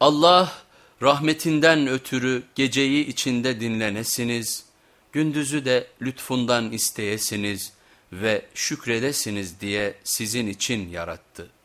Allah rahmetinden ötürü geceyi içinde dinlenesiniz, gündüzü de lütfundan isteyesiniz ve şükredesiniz diye sizin için yarattı.''